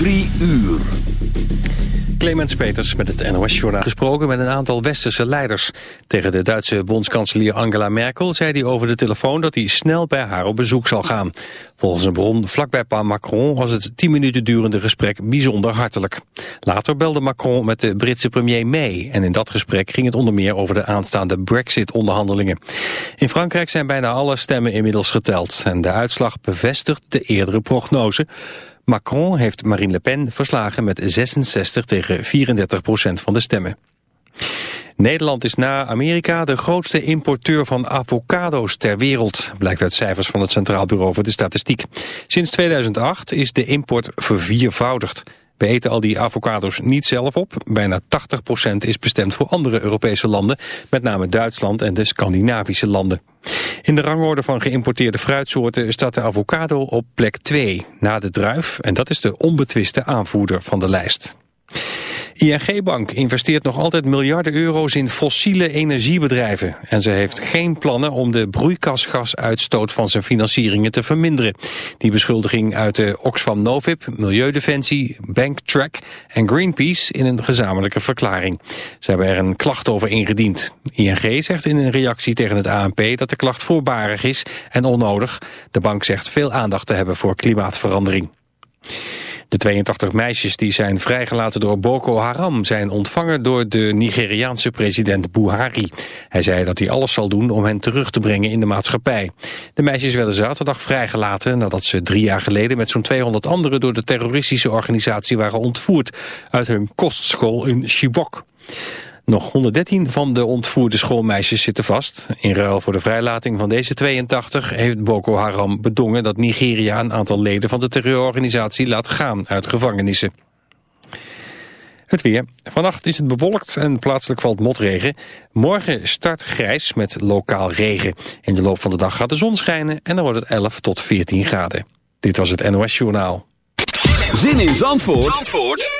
Drie uur. Clemens Peters met het NOS-journaal gesproken met een aantal westerse leiders. Tegen de Duitse bondskanselier Angela Merkel zei hij over de telefoon dat hij snel bij haar op bezoek zal gaan. Volgens een bron vlakbij Pa Macron was het tien minuten durende gesprek bijzonder hartelijk. Later belde Macron met de Britse premier May en in dat gesprek ging het onder meer over de aanstaande brexit-onderhandelingen. In Frankrijk zijn bijna alle stemmen inmiddels geteld en de uitslag bevestigt de eerdere prognose. Macron heeft Marine Le Pen verslagen met 66 tegen 34 procent van de stemmen. Nederland is na Amerika de grootste importeur van avocado's ter wereld, blijkt uit cijfers van het Centraal Bureau voor de Statistiek. Sinds 2008 is de import verviervoudigd. We eten al die avocado's niet zelf op. Bijna 80% is bestemd voor andere Europese landen, met name Duitsland en de Scandinavische landen. In de rangorde van geïmporteerde fruitsoorten staat de avocado op plek 2, na de druif, en dat is de onbetwiste aanvoerder van de lijst. ING Bank investeert nog altijd miljarden euro's in fossiele energiebedrijven. En ze heeft geen plannen om de broeikasgasuitstoot van zijn financieringen te verminderen. Die beschuldiging uit de Oxfam Novib, Milieudefensie, Banktrack en Greenpeace in een gezamenlijke verklaring. Ze hebben er een klacht over ingediend. ING zegt in een reactie tegen het ANP dat de klacht voorbarig is en onnodig. De bank zegt veel aandacht te hebben voor klimaatverandering. De 82 meisjes die zijn vrijgelaten door Boko Haram zijn ontvangen door de Nigeriaanse president Buhari. Hij zei dat hij alles zal doen om hen terug te brengen in de maatschappij. De meisjes werden zaterdag vrijgelaten nadat ze drie jaar geleden met zo'n 200 anderen door de terroristische organisatie waren ontvoerd uit hun kostschool in Chibok. Nog 113 van de ontvoerde schoolmeisjes zitten vast. In ruil voor de vrijlating van deze 82 heeft Boko Haram bedongen dat Nigeria een aantal leden van de terreurorganisatie laat gaan uit gevangenissen. Het weer. Vannacht is het bewolkt en plaatselijk valt motregen. Morgen start grijs met lokaal regen. In de loop van de dag gaat de zon schijnen en dan wordt het 11 tot 14 graden. Dit was het NOS Journaal. Zin in Zandvoort, Zandvoort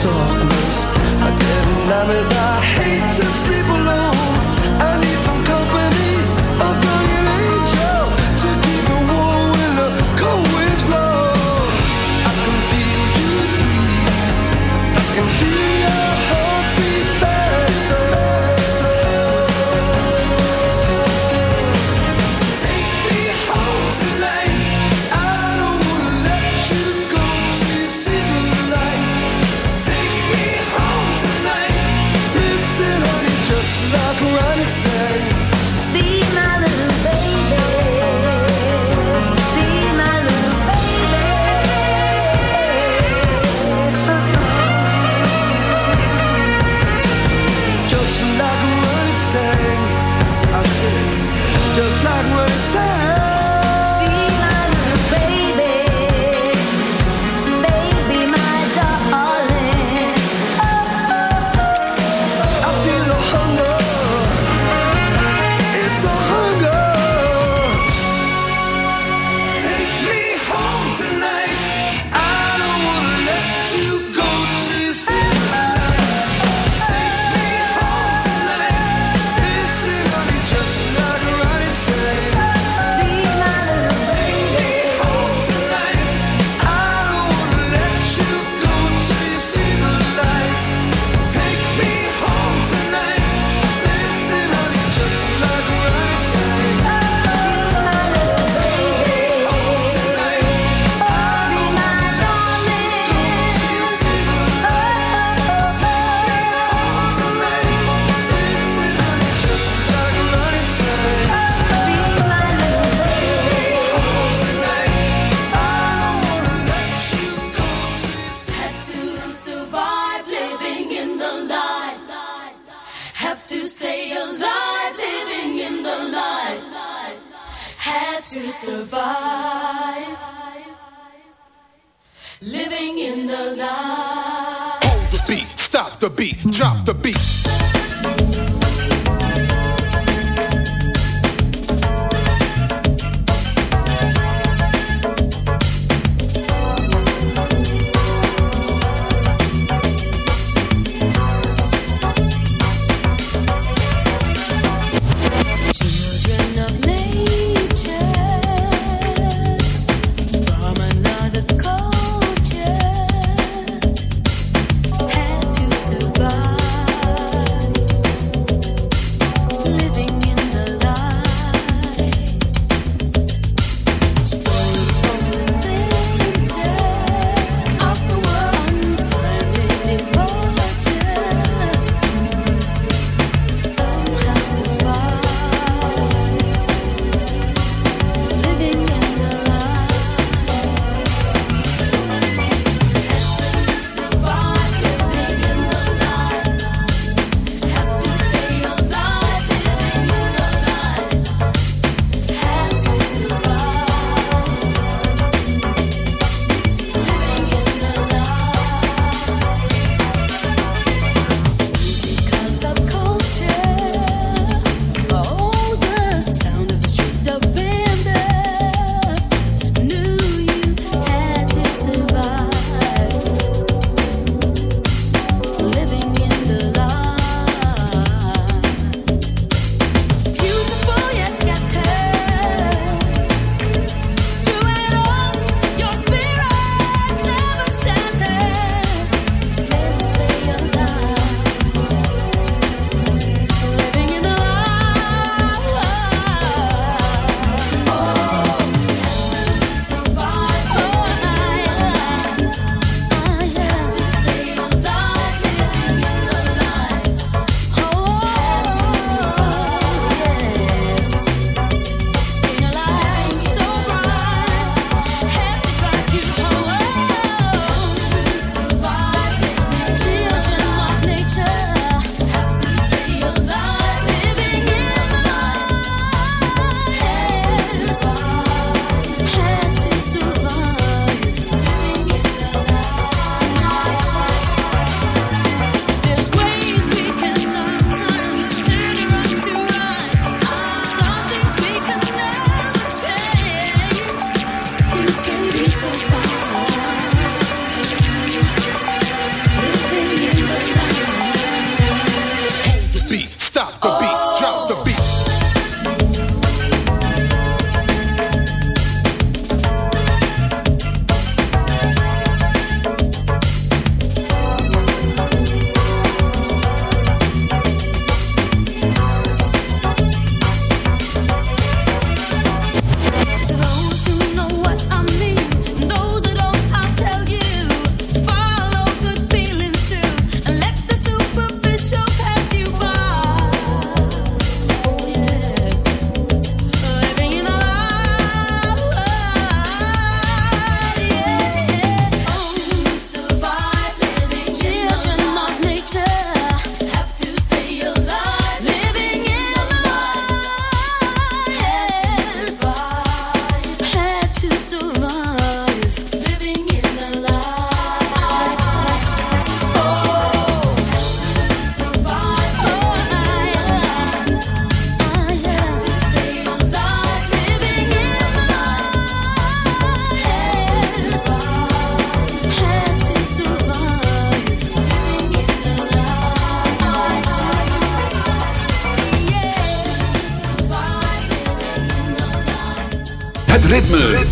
storms again. Now is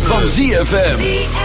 van ZFM.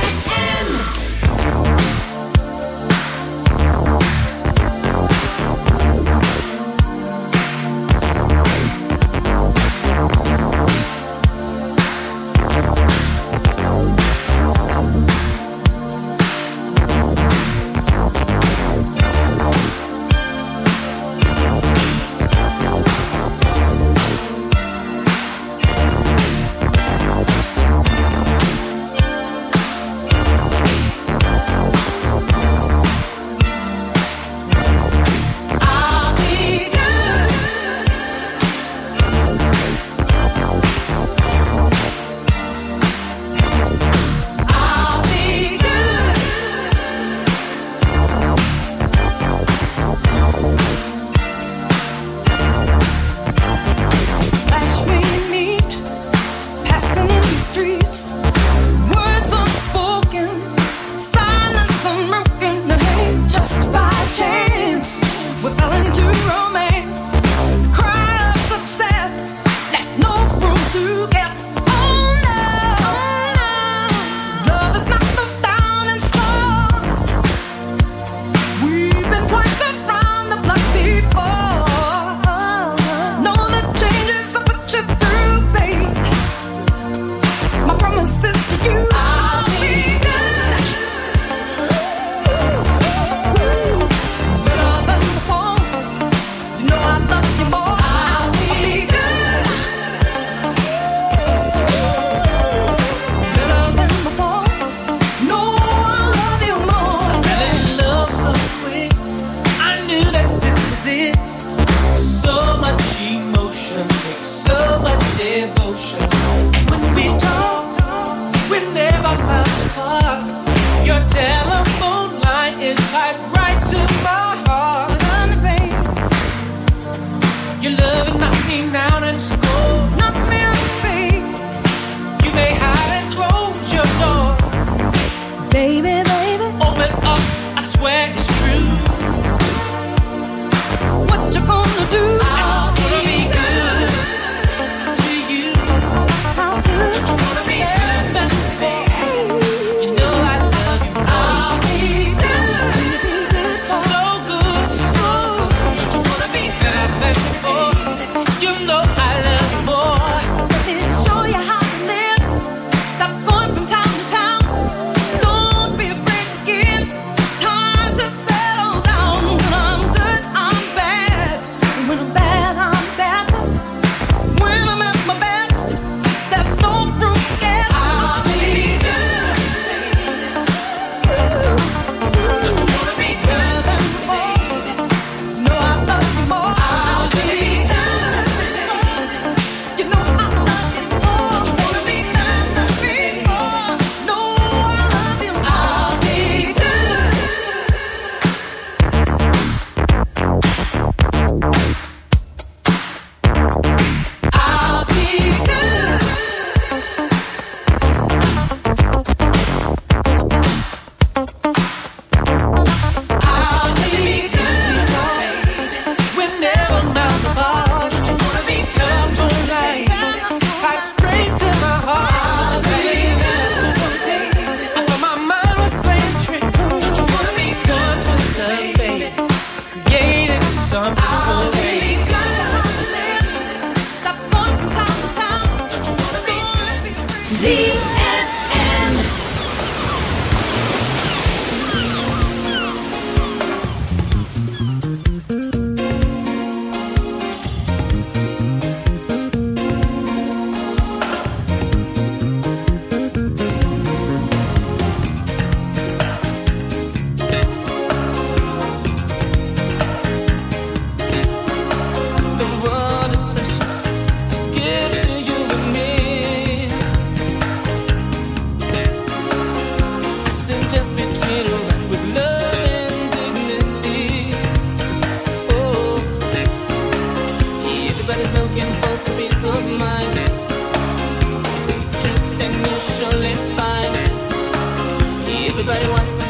Everybody wants to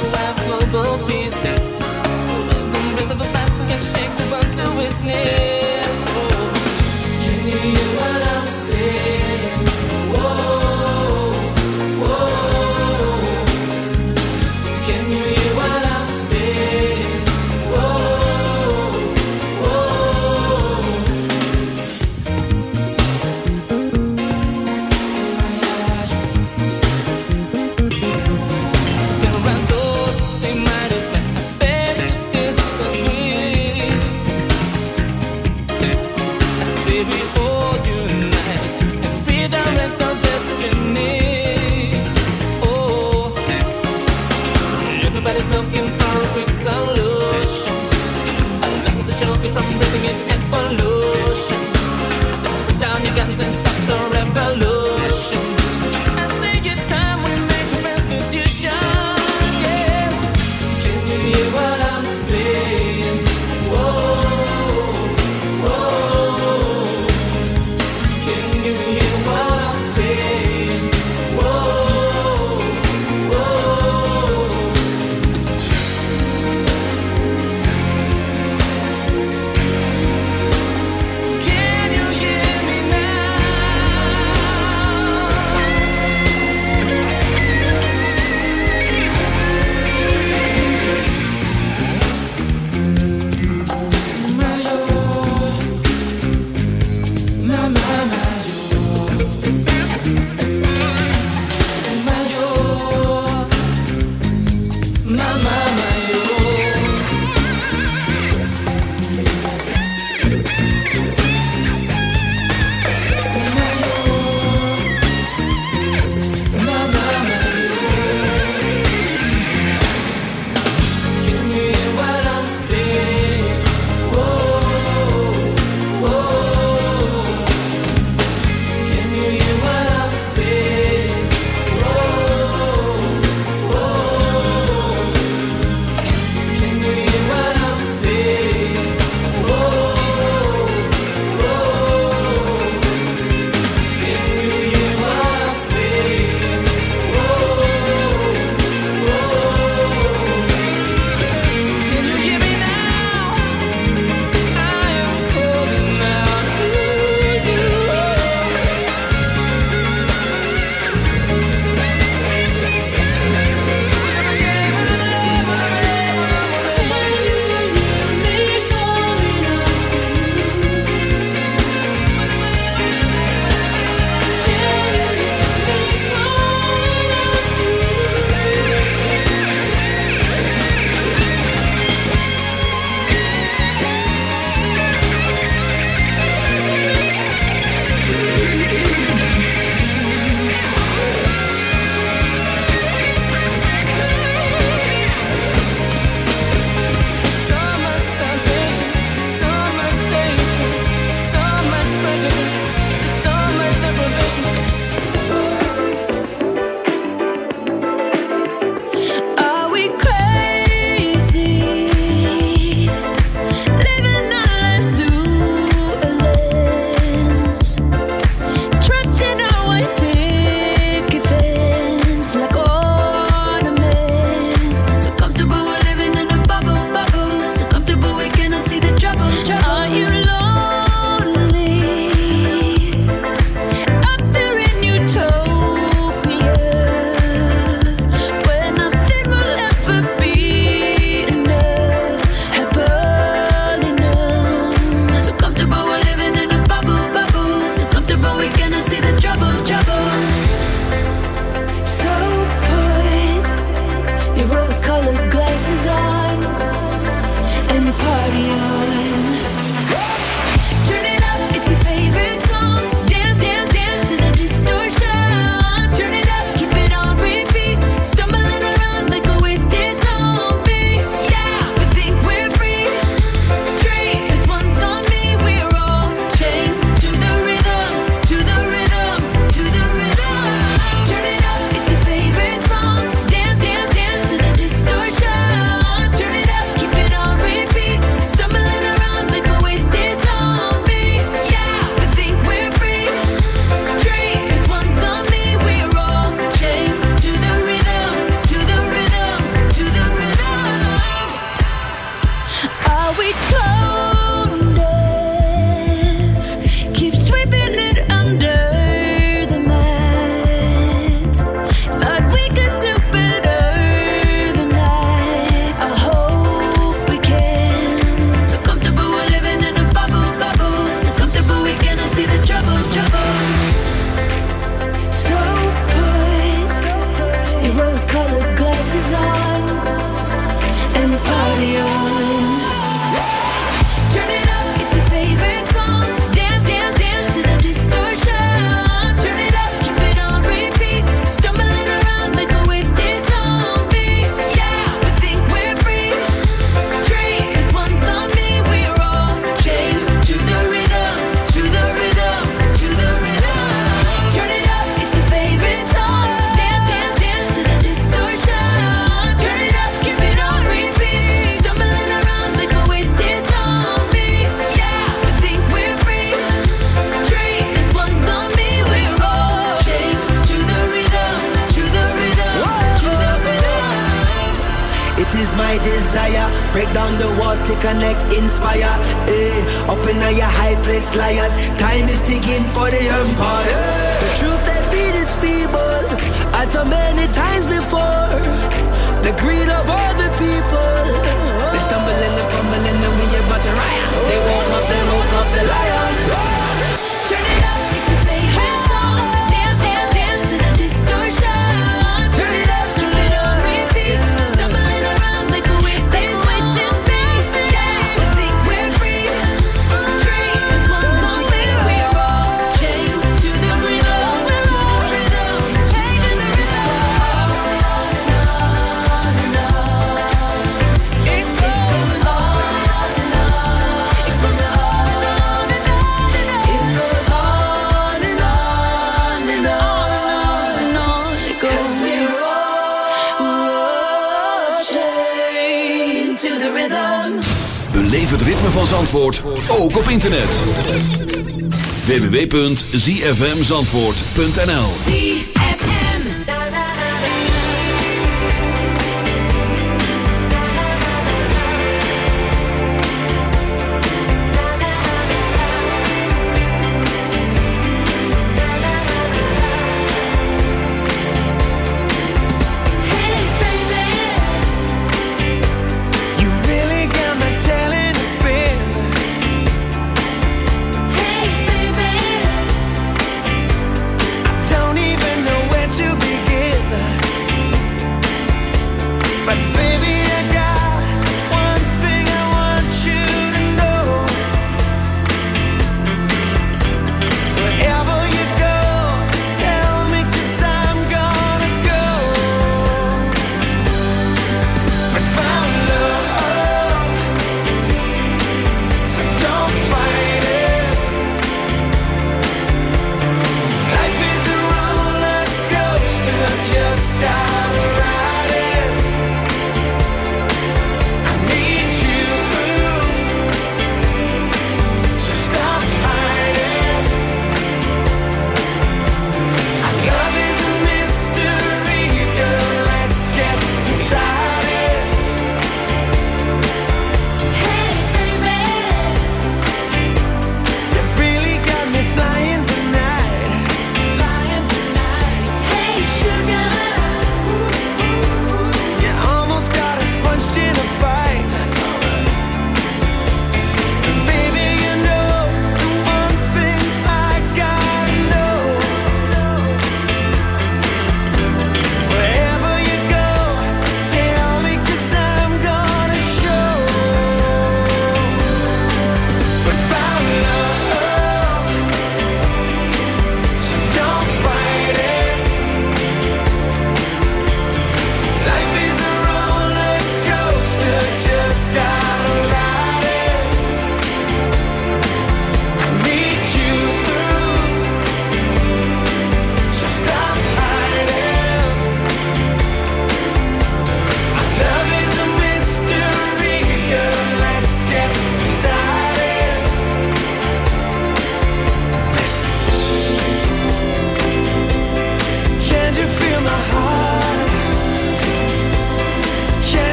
www.zfmzandvoort.nl